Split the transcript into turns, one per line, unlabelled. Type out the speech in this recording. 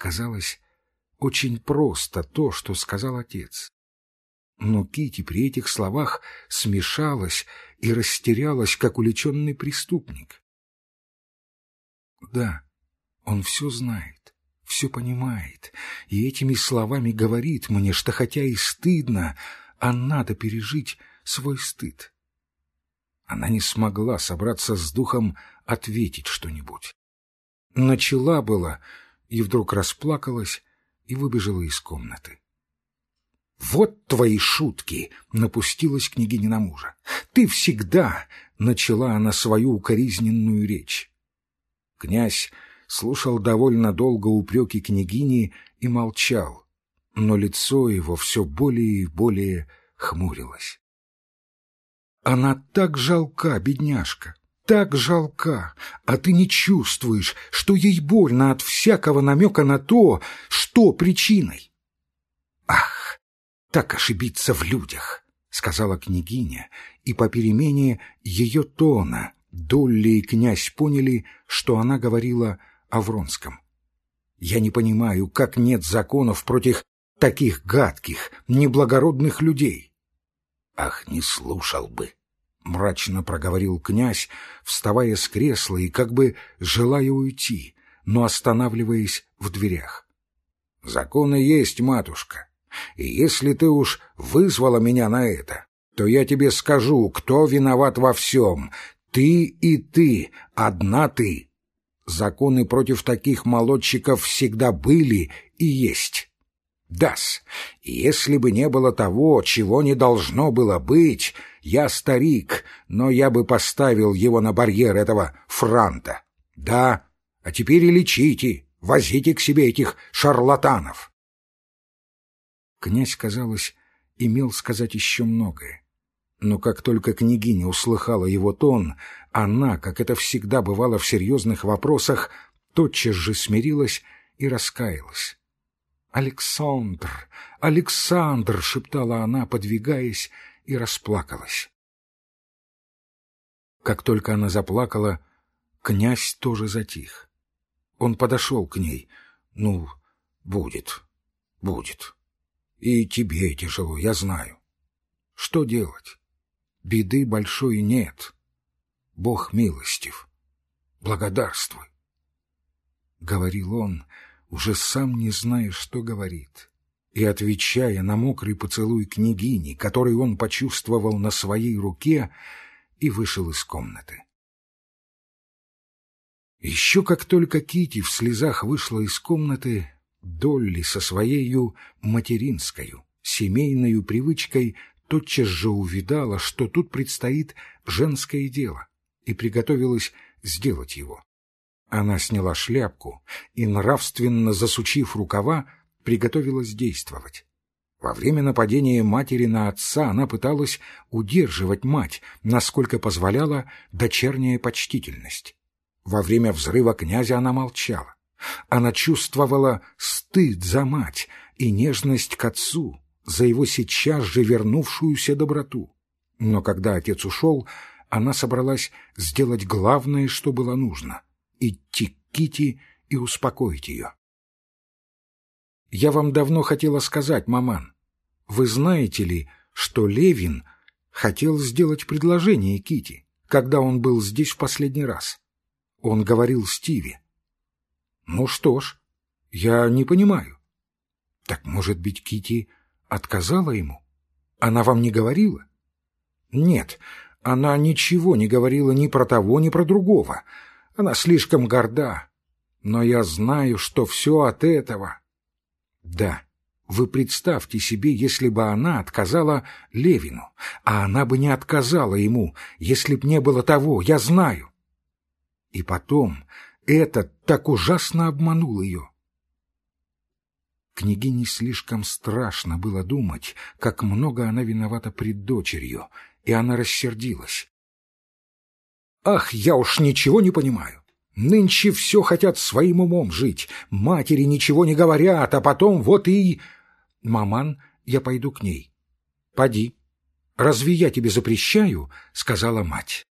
Казалось, очень просто то, что сказал отец. Но Кити при этих словах смешалась и растерялась, как уличенный преступник. Да, он все знает, все понимает, и этими словами говорит мне, что хотя и стыдно, а надо пережить свой стыд. Она не смогла собраться с духом ответить что-нибудь. Начала была и вдруг расплакалась и выбежала из комнаты. «Вот твои шутки!» — напустилась княгиня на мужа. «Ты всегда...» — начала она свою укоризненную речь. Князь слушал довольно долго упреки княгини и молчал, но лицо его все более и более хмурилось. Она так жалка, бедняжка, так жалка, а ты не чувствуешь, что ей больно от всякого намека на то, что причиной. Ах, так ошибиться в людях, сказала княгиня, и по перемене ее тона Долли и князь поняли, что она говорила о Вронском. Я не понимаю, как нет законов против таких гадких, неблагородных людей. Ах, не слушал бы! — мрачно проговорил князь, вставая с кресла и как бы желая уйти, но останавливаясь в дверях. — Законы есть, матушка, и если ты уж вызвала меня на это, то я тебе скажу, кто виноват во всем, ты и ты, одна ты. Законы против таких молодчиков всегда были и есть. Дас, если бы не было того, чего не должно было быть, я старик, но я бы поставил его на барьер этого франта. Да, а теперь и лечите, возите к себе этих шарлатанов. Князь, казалось, имел сказать еще многое. Но как только княгиня услыхала его тон, она, как это всегда бывало в серьезных вопросах, тотчас же смирилась и раскаялась. «Александр! Александр!» — шептала она, подвигаясь, и расплакалась. Как только она заплакала, князь тоже затих. Он подошел к ней. «Ну, будет, будет. И тебе тяжело, я знаю. Что делать? Беды большой нет. Бог милостив. Благодарствуй. Говорил он, уже сам не зная, что говорит, и отвечая на мокрый поцелуй княгини, который он почувствовал на своей руке, и вышел из комнаты. Еще как только Кити в слезах вышла из комнаты, Долли со своею материнскою, семейною привычкой тотчас же увидала, что тут предстоит женское дело, и приготовилась сделать его. Она сняла шляпку и, нравственно засучив рукава, приготовилась действовать. Во время нападения матери на отца она пыталась удерживать мать, насколько позволяла дочерняя почтительность. Во время взрыва князя она молчала. Она чувствовала стыд за мать и нежность к отцу, за его сейчас же вернувшуюся доброту. Но когда отец ушел, она собралась сделать главное, что было нужно — идти к Кити и успокоить ее. «Я вам давно хотела сказать, маман, вы знаете ли, что Левин хотел сделать предложение Кити, когда он был здесь в последний раз? Он говорил Стиве. Ну что ж, я не понимаю. Так, может быть, Кити отказала ему? Она вам не говорила? Нет, она ничего не говорила ни про того, ни про другого. Она слишком горда. Но я знаю, что все от этого. Да, вы представьте себе, если бы она отказала Левину, а она бы не отказала ему, если б не было того, я знаю. И потом этот так ужасно обманул ее. Княгине слишком страшно было думать, как много она виновата пред дочерью, и она рассердилась. «Ах, я уж ничего не понимаю. Нынче все хотят своим умом жить, матери ничего не говорят, а потом вот и...» «Маман, я пойду к ней». «Поди. Разве я тебе запрещаю?» — сказала мать.